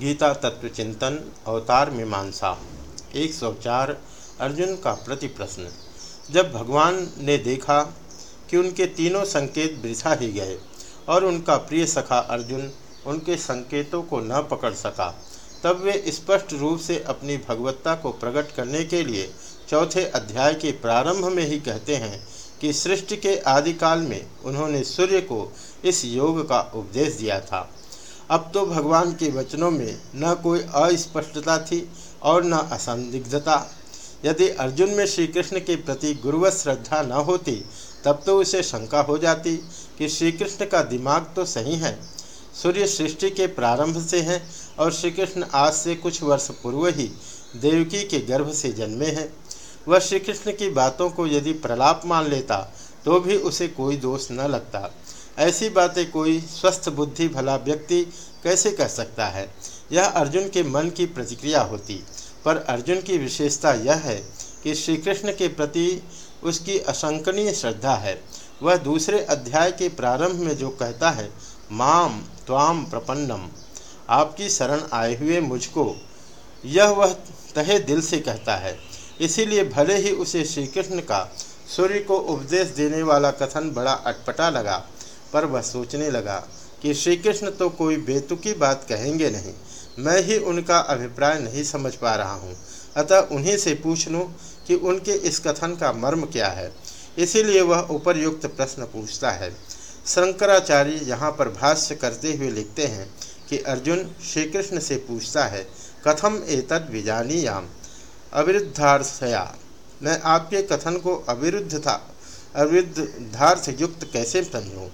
गीता तत्व चिंतन अवतार मीमांसा 104 अर्जुन का प्रति प्रश्न। जब भगवान ने देखा कि उनके तीनों संकेत वृथा ही गए और उनका प्रिय सखा अर्जुन उनके संकेतों को न पकड़ सका, तब वे स्पष्ट रूप से अपनी भगवत्ता को प्रकट करने के लिए चौथे अध्याय के प्रारंभ में ही कहते हैं कि सृष्टि के आदिकाल में उन्होंने सूर्य को इस योग का उपदेश दिया था। अब तो भगवान के वचनों में न कोई अस्पष्टता थी और न असंदिग्धता। यदि अर्जुन में श्री कृष्ण के प्रति गुरुवत श्रद्धा न होती, तब तो उसे शंका हो जाती कि श्री कृष्ण का दिमाग तो सही है। सूर्य सृष्टि के प्रारंभ से हैं और श्री कृष्ण आज से कुछ वर्ष पूर्व ही देवकी के गर्भ से जन्मे हैं। वह श्री कृष्ण की बातों को यदि प्रलाप मान लेता तो भी उसे कोई दोष न लगता। ऐसी बातें कोई स्वस्थ बुद्धि भला व्यक्ति कैसे कह सकता है? यह अर्जुन के मन की प्रतिक्रिया होती। पर अर्जुन की विशेषता यह है कि श्री कृष्ण के प्रति उसकी असंकनीय श्रद्धा है। वह दूसरे अध्याय के प्रारंभ में जो कहता है, माम त्वाम प्रपन्नम। आपकी शरण आए हुए मुझको। यह वह तहे दिल से कहता है। इसीलिए भले ही उसे श्री कृष्ण का सूर्य को उपदेश देने वाला कथन बड़ा अटपटा लगा पर वह सोचने लगा कि श्री कृष्ण तो कोई बेतुकी बात कहेंगे नहीं। मैं ही उनका अभिप्राय नहीं समझ पा रहा हूँ। अतः उन्हीं से पूछ लूँ कि उनके इस कथन का मर्म क्या है। इसीलिए वह उपरयुक्त प्रश्न पूछता है। शंकराचार्य यहाँ पर भाष्य करते हुए लिखते हैं कि अर्जुन श्री कृष्ण से पूछता है, कथम एतद विजानीयाम? अविरुद्धार्थया। मैं आपके कथन को अविरुद्ध था। अविरुद्धार्थ युक्त कैसे समझूँ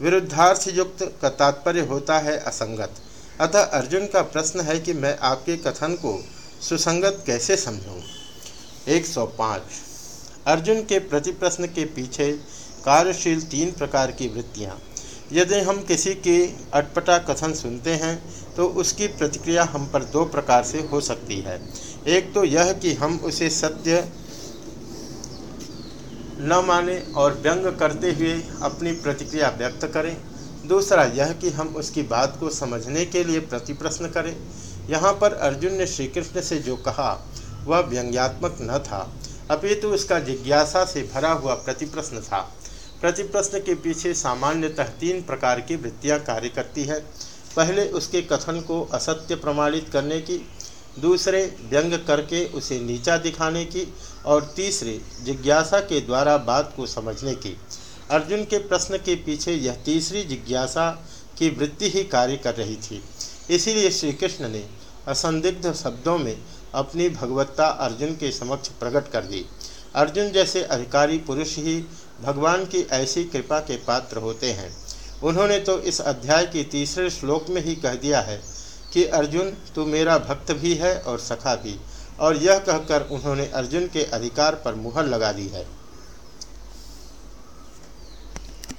विरुद्धार्थ युक्त का तात्पर्य होता है असंगत। अतः अर्जुन का प्रश्न है कि मैं आपके कथन को सुसंगत कैसे समझूं? 105 अर्जुन के प्रति प्रश्न के पीछे कार्यशील तीन प्रकार की वृत्तियाँ। यदि हम किसी की अटपटा कथन सुनते हैं तो उसकी प्रतिक्रिया हम पर दो प्रकार से हो सकती है। एक तो यह कि हम उसे सत्य न माने और व्यंग करते हुए अपनी प्रतिक्रिया व्यक्त करें। दूसरा यह कि हम उसकी बात को समझने के लिए प्रतिप्रश्न करें। यहाँ पर अर्जुन ने श्री कृष्ण से जो कहा, वह व्यंग्यात्मक न था। अपितु उसका जिज्ञासा से भरा हुआ प्रतिप्रश्न था। प्रतिप्रश्न के पीछे सामान्यतः तीन प्रकार की वृत्तियाँ कार्य करती है। पहले उसके कथन को असत्य प्रमाणित करने की दूसरे व्यंग करके उसे नीचा दिखाने की और तीसरे जिज्ञासा के द्वारा बात को समझने की। अर्जुन के प्रश्न के पीछे यह तीसरी जिज्ञासा की वृत्ति ही कार्य कर रही थी। इसीलिए श्री कृष्ण ने असंदिग्ध शब्दों में अपनी भगवत्ता अर्जुन के समक्ष प्रकट कर दी। अर्जुन जैसे अधिकारी पुरुष ही भगवान की ऐसी कृपा के पात्र होते हैं। उन्होंने तो इस अध्याय के तीसरे श्लोक में ही कह दिया है कि अर्जुन, तू मेरा भक्त भी है और सखा भी। और यह कहकर उन्होंने अर्जुन के अधिकार पर मुहर लगा दी है।